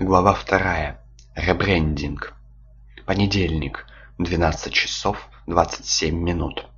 Глава вторая. Ребрендинг. Понедельник. 12 часов 27 минут.